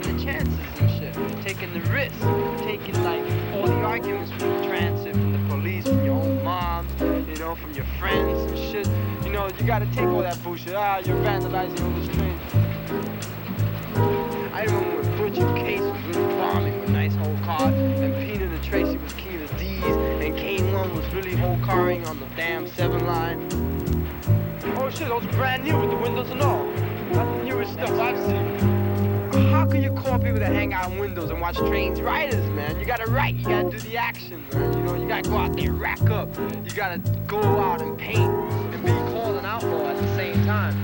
taking the chances and shit, taking the risks, taking like all the arguments from the transit, from the police, from your own mom, you know, from your friends and shit. You know, you gotta take all that bullshit. Ah, you're vandalizing all this train. I remember when Butcher Case was really bombing with nice whole car, and Peter and Tracy was king the D's, and Kane One was really whole carring on the damn seven line. Oh shit, those brand new with the windows and all. That's the newest stuff I've seen. How can you call people that hang out in windows and watch trains riders, man? You gotta write, you gotta do the action, man. You know, you gotta go out there, rack up. You gotta go out and paint and be called an outlaw at the same time.